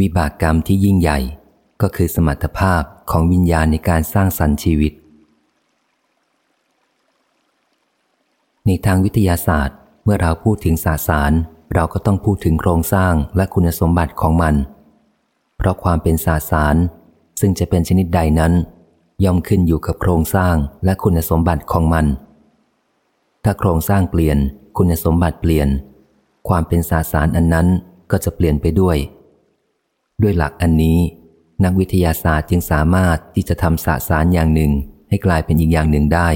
วิบากกรรมที่ยิ่งใหญ่ ก็คือสมรรถภาพของวิญญาณในการสร้างสรรค์ชีวิต ในทางวิทยาศาสตร์ เมื่อเราพูดถึงสสาร เราก็ต้องพูดถึงโครงสร้างและคุณสมบัติของมัน เพราะความเป็นสสาร ซึ่งจะเป็นชนิดใดนั้น ย่อมขึ้นอยู่กับโครงสร้างและคุณสมบัติของมัน ถ้าโครงสร้างเปลี่ยน คุณสมบัติเปลี่ยน ความเป็นสสารอันนั้นก็จะเปลี่ยนไปด้วย ด้วยหลักอันนี้ นักวิทยาศาสตร์จึงสามารถที่จะทำสสารอย่างหนึ่ง ให้กลายเป็นอีกอย่างหนึ่งได้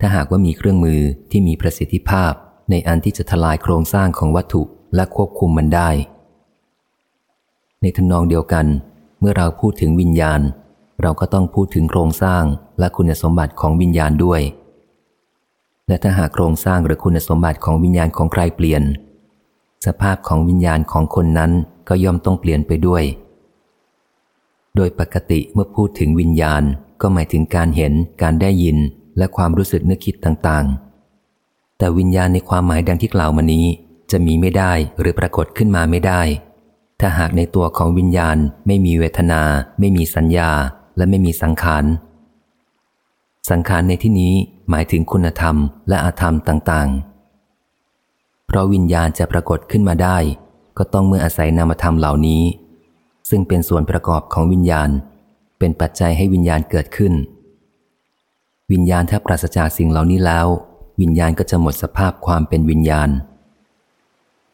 ถ้าหากว่ามีเครื่องมือที่มีประสิทธิภาพ ในอันที่จะทลายโครงสร้างของวัตถุและควบคุมมันได้ ในทานองเดียวกัน เมื่อเราพูดถึงวิญญาณ เราก็ต้องพูดถึงโครงสร้างและคุณสมบัติของวิญญาณด้วย และถ้าหากโครงสร้างหรือคุณสมบัติของวิญญาณของใครเปลี่ยน สภาพของวิญญาณของคนนั้น ก็ย่อมต้องเปลี่ยนไปด้วย โดยปกติเมื่อพูดถึงวิญญาณก็หมายถึงการเห็น การได้ยิน และความรู้สึกนึกคิดต่างๆ แต่วิญญาณในความหมายดังที่กล่าวมานี้ จะมีไม่ได้หรือปรากฏขึ้นมาไม่ได้ ถ้าหากในตัวของวิญญาณไม่มีเวทนา ไม่มีสัญญา และไม่มีสังขาร สังขารในที่นี้หมายถึงคุณธรรมและอาธรรมต่างๆ เพราะวิญญาณจะปรากฏขึ้นมาได้ ก็ต้องเมื่ออาศัยนามธรรมเหล่านี้ ซึ่งเป็นส่วนประกอบของวิญญาณ เป็นปัจจัยให้วิญญาณเกิดขึ้น วิญญาณถ้าปราศจากสิ่งเหล่านี้แล้ว วิญญาณก็จะหมดสภาพความเป็นวิญญาณ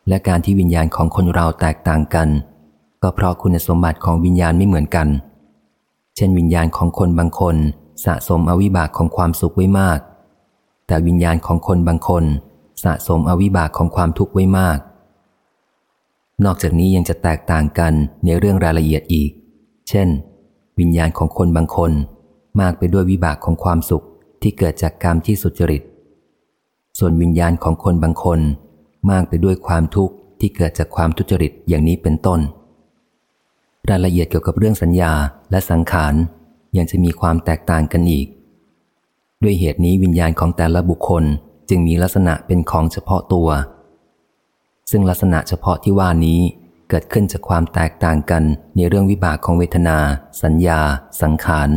และการที่วิญญาณของคนเราแตกต่างกัน ก็เพราะคุณสมบัติของวิญญาณไม่เหมือนกัน เช่น วิญญาณของคนบางคนสะสมอวิบากของความสุขไว้มาก แต่วิญญาณของคนบางคน สะสมอวิบากของความทุกข์ไว้มาก นอกจากนี้ยังจะแตกต่างกันในเรื่องรายละเอียดอีก เช่น วิญญาณของคนบางคน มากไปด้วยวิบากของความสุขที่เกิดจากกรรมที่สุจริต ส่วนวิญญาณของคนบางคน มากไปด้วยความทุกข์ที่เกิดจากความทุจริตอย่างนี้เป็นต้น รายละเอียดเกี่ยวกับเรื่องสัญญาและสังขารยังจะมีความแตกต่างกันอีก ด้วยเหตุนี้วิญญาณของแต่ละบุคคลจึงมีลักษณะเป็นของเฉพาะตัว ซึ่งลักษณะเฉพาะที่ว่านี้เกิดขึ้นจากความแตกต่างกันในเรื่องวิบากของเวทนา สัญญา สังขาร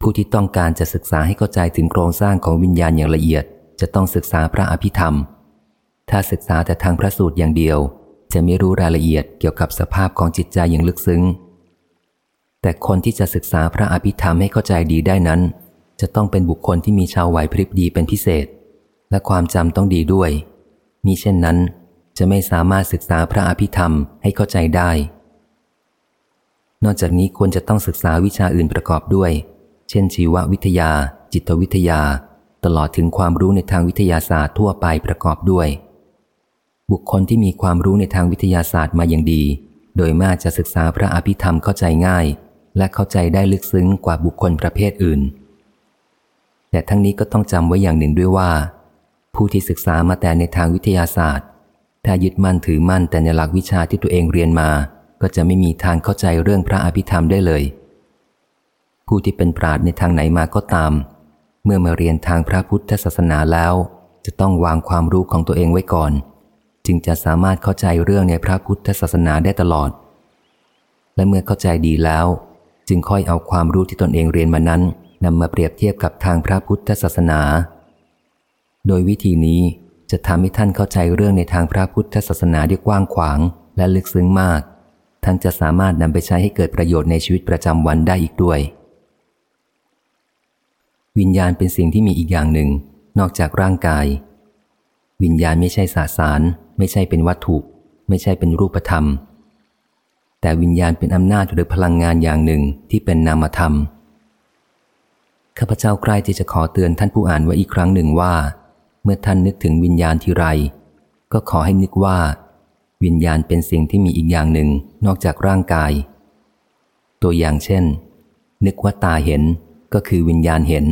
ผู้ที่ต้องการจะศึกษาให้เข้าใจถึงโครงสร้างของวิญญาณอย่างละเอียด จะต้องศึกษาพระอภิธรรม ถ้าศึกษาแต่ทางพระสูตรอย่างเดียว จะไม่รู้รายละเอียดเกี่ยวกับสภาพของจิตใจอย่างลึกซึ้ง แต่คนที่จะศึกษาพระอภิธรรมให้เข้าใจดีได้นั้น จะต้องเป็นบุคคลที่มีชาวไหวพริบดีเป็นพิเศษ และความจำต้องดีด้วย มีเช่นนั้น จะไม่สามารถศึกษาพระอภิธรรมให้เข้าใจได้ นอกจากนี้ควรจะต้องศึกษาวิชาอื่นประกอบด้วย เช่น ชีววิทยา จิตวิทยา ตลอดถึงความรู้ในทางวิทยาศาสตร์ทั่วไปประกอบด้วย บุคคลที่มีความรู้ในทางวิทยาศาสตร์มาอย่างดี โดยมากจะศึกษาพระอภิธรรมเข้าใจง่าย และเข้าใจได้ลึกซึ้งกว่าบุคคลประเภทอื่น แต่ทั้งนี้ก็ต้องจำไว้อย่างหนึ่งด้วยว่า ผู้ที่ศึกษามาแต่ในทางวิทยาศาสตร์ ถ้ายึดมั่นถือมั่นแต่ในหลักวิชาที่ตัวเองเรียนมา ก็จะไม่มีทางเข้าใจเรื่องพระอภิธรรมได้เลย ผู้ที่เป็นปราดในทางไหนมาก็ตาม เมื่อมาเรียนทางพระพุทธศาสนาแล้ว จะต้องวางความรู้ของตัวเองไว้ก่อน จึงจะสามารถเข้าใจเรื่องในพระพุทธศาสนาได้ตลอด และเมื่อเข้าใจดีแล้ว จึงค่อยเอาความรู้ที่ตนเองเรียนมานั้นนำมาเปรียบเทียบกับทางพระพุทธศาสนา โดยวิธีนี้จะทำให้ท่านเข้าใจเรื่องในทางพระพุทธศาสนาได้กว้างขวาง และลึกซึ้งมาก ท่านจะสามารถนำไปใช้ให้เกิดประโยชน์ในชีวิตประจำวันได้อีกด้วย วิญญาณเป็นสิ่งที่มีอีกอย่างหนึ่ง นอกจากร่างกาย วิญญาณไม่ใช่สาสาร ไม่ใช่เป็นวัตถุ ไม่ใช่เป็นรูปธรรม แต่วิญญาณเป็นอำนาจหรือพลังงานอย่างหนึ่งที่เป็นนามธรรมข้าพเจ้าใกล้ที่จะขอเตือนท่านผู้อ่านไว้อีกครั้งหนึ่งว่า เมื่อท่านนึกถึงวิญญาณทีไร ก็ขอให้นึกว่า วิญญาณเป็นสิ่งที่มีอีกอย่างหนึ่งนอกจากร่างกาย ตัวอย่างเช่น นึกว่าตาเห็นก็คือวิญญาณเห็น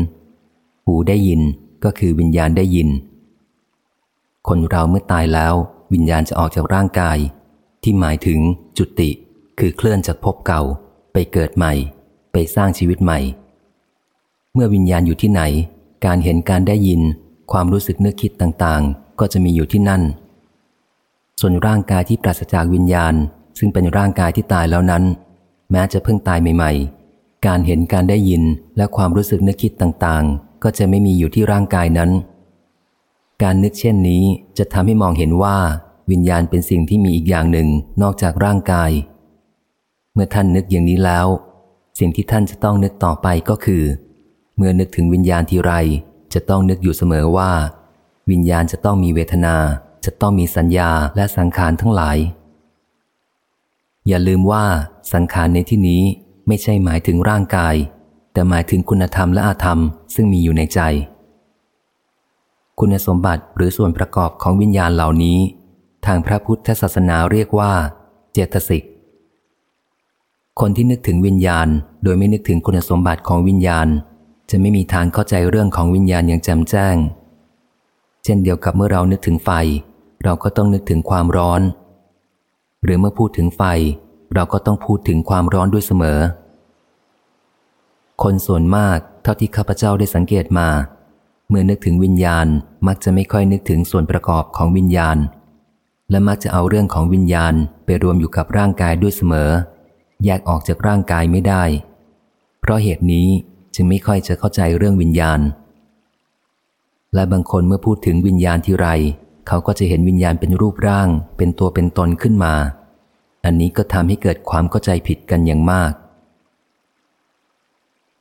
หูได้ยินก็คือวิญญาณได้ยิน คนเราเมื่อตายแล้ว วิญญาณจะออกจากร่างกาย ที่หมายถึงจุติ คือเคลื่อนจากภพเก่า ไปเกิดใหม่ ไปสร้างชีวิตใหม่ เมื่อวิญญาณอยู่ที่ไหน การเห็นการได้ยิน ความรู้สึกนึกคิดต่างๆ ก็จะมีอยู่ที่นั่น ส่วนร่างกายที่ปราศจากวิญญาณ ซึ่งเป็นร่างกายที่ตายแล้วนั้น แม้จะเพิ่งตายใหม่ ๆ การเห็นการได้ยินและความรู้สึกนึกคิดต่างๆ ก็จะไม่มีอยู่ที่ร่างกายนั้น การนึกเช่นนี้จะทำให้มองเห็นว่า วิญญาณเป็นสิ่งที่มีอีกอย่างหนึ่งนอกจากร่างกาย เมื่อท่านนึกอย่างนี้แล้ว สิ่งที่ท่านจะต้องนึกต่อไปก็คือ เมื่อนึกถึงวิญญาณทีไร จะต้องนึกอยู่เสมอว่า วิญญาณจะต้องมีเวทนา จะต้องมีสัญญาและสังขารทั้งหลาย อย่าลืมว่าสังขารในที่นี้ไม่ใช่หมายถึงร่างกาย แต่หมายถึงคุณธรรมและอาธรรมซึ่งมีอยู่ในใจ คุณสมบัติหรือส่วนประกอบของวิญญาณเหล่านี้ ทางพระพุทธศาสนาเรียกว่า เจตสิกคนที่นึกถึงวิญญาณ โดยไม่นึกถึงคุณสมบัติของวิญญาณ จะไม่มีทางเข้าใจเรื่องของวิญญาณอย่างแจ่มแจ้ง เช่นเดียวกับเมื่อเรานึกถึงไฟ เราก็ต้องนึกถึงความร้อน หรือเมื่อพูดถึงไฟ เราก็ต้องพูดถึงความร้อนด้วยเสมอ คนส่วนมากเท่าที่ข้าพเจ้าได้สังเกตมา เมื่อนึกถึงวิญญาณมักจะไม่ค่อยนึกถึงส่วนประกอบของวิญญาณ และมักจะเอาเรื่องของวิญญาณไปรวมอยู่กับร่างกายด้วยเสมอ แยกออกจากร่างกายไม่ได้ เพราะเหตุนี้ จึงไม่ค่อยจะเข้าใจเรื่องวิญญาณ และบางคนเมื่อพูดถึงวิญญาณที่ไร เขาก็จะเห็นวิญญาณเป็นรูปร่าง เป็นตัวเป็นตนขึ้นมา อันนี้ก็ทำให้เกิดความเข้าใจผิดกันอย่างมาก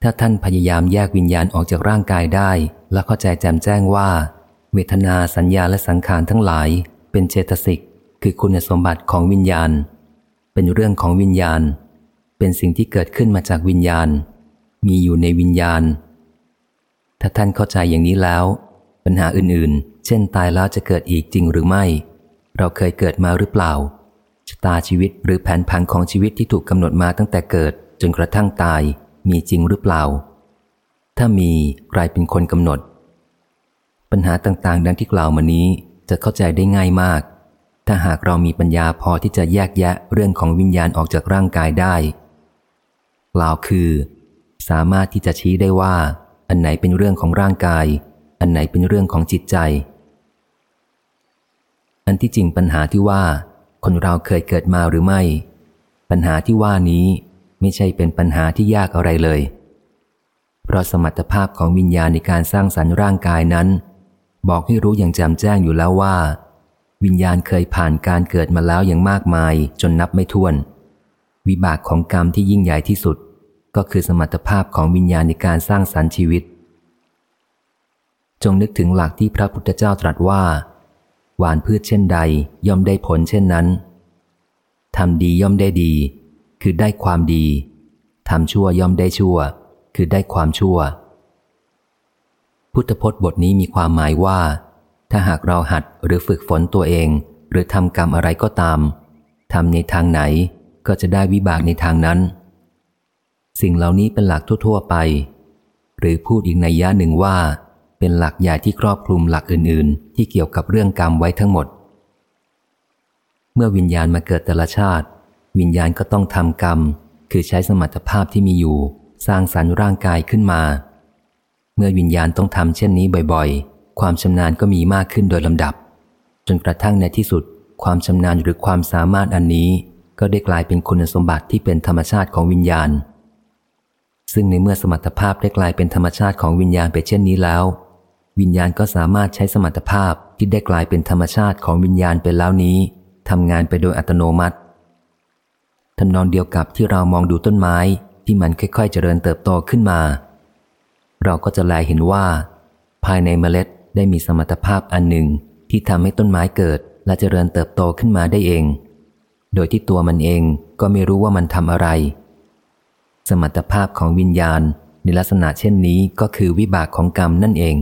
ถ้าท่านพยายามแยกวิญญาณออกจากร่างกายได้ และเข้าใจแจ่มแจ้งว่า เวทนาสัญญาและสังขารทั้งหลาย เป็นเจตสิกคือคุณสมบัติของวิญญาณ เป็นเรื่องของวิญญาณ เป็นสิ่งที่เกิดขึ้นมาจากวิญญาณ มีอยู่ในวิญญาณ ถ้าท่านเข้าใจอย่างนี้แล้ว ปัญหาอื่นๆ เช่นตายแล้วจะเกิดอีกจริงหรือไม่ เราเคยเกิดมาหรือเปล่าชะตาชีวิตหรือแผนผังของชีวิตที่ถูกกำหนดมาตั้งแต่เกิด จนกระทั่งตายมีจริงหรือเปล่า ถ้ามีใครเป็นคนกำหนด ปัญหาต่างๆ ดังที่กล่าวมานี้จะเข้าใจได้ง่ายมาก ถ้าหากเรามีปัญญาพอที่จะแยกแยะเรื่องของวิญญาณออกจากร่างกายได้กล่าวคือ สามารถที่จะชี้ได้ว่า อันไหนเป็นเรื่องของร่างกาย อันไหนเป็นเรื่องของจิตใจ อันที่จริงปัญหาที่ว่า คนเราเคยเกิดมาหรือไม่ ปัญหาที่ว่านี้ไม่ใช่เป็นปัญหาที่ยากอะไรเลย เพราะสมรรถภาพของวิญญาณในการสร้างสรรค์ร่างกายนั้น บอกให้รู้อย่างแจ่มแจ้งอยู่แล้วว่า วิญญาณเคยผ่านการเกิดมาแล้วอย่างมากมายจนนับไม่ถ้วน วิบากของกรรมที่ยิ่งใหญ่ที่สุด ก็คือสมรรถภาพของวิญญาณในการสร้างสรรค์ชีวิต จงนึกถึงหลักที่พระพุทธเจ้าตรัสว่า หวานพืชเช่นใดย่อมได้ผลเช่นนั้นทำดีย่อมได้ดี คือได้ความดีทำชั่วย่อมได้ชั่ว คือได้ความชั่ว พุทธพจน์บทนี้มีความหมายว่า ถ้าหากเราหัดหรือฝึกฝนตัวเอง หรือทำกรรมอะไรก็ตามทำในทางไหนก็จะได้วิบากในทางนั้น สิ่งเหล่านี้เป็นหลักทั่ว ๆ ไป หรือพูดอีกในยะหนึ่งว่า เป็นหลักใหญ่ที่ครอบคลุมหลักอื่น ๆ ที่เกี่ยวกับเรื่องกรรมไว้ทั้งหมด เมื่อวิญญาณมาเกิดแต่ละชาติ วิญญาณก็ต้องทำกรรม คือใช้สมรรถภาพที่มีอยู่ สร้างสรรค์ร่างกายขึ้นมา เมื่อวิญญาณต้องทำเช่นนี้บ่อยๆ ความชำนาญก็มีมากขึ้นโดยลำดับ จนกระทั่งในที่สุด ความชำนาญหรือความสามารถอันนี้ ก็ได้กลายเป็นคุณสมบัติที่เป็นธรรมชาติของวิญญาณ ซึ่งในเมื่อสมรรถภาพได้กลายเป็นธรรมชาติของวิญญาณไปเช่นนี้แล้ว วิญญาณก็สามารถใช้สมรรถภาพที่ได้กลายเป็นธรรมชาติของวิญญาณไปแล้วนี้ทำงานไปโดยอัตโนมัติทำนองเดียวกับที่เรามองดูต้นไม้ที่มันค่อยๆ เจริญเติบโตขึ้นมา เราก็จะแลเห็นว่า ภายในเมล็ดได้มีสมรรถภาพอันหนึ่งที่ทำให้ต้นไม้เกิดและเจริญเติบโตขึ้นมาได้เอง โดยที่ตัวมันเองก็ไม่รู้ว่ามันทำอะไร สมรรถภาพของวิญญาณในลักษณะเช่นนี้ก็คือวิบากของกรรมนั่นเอง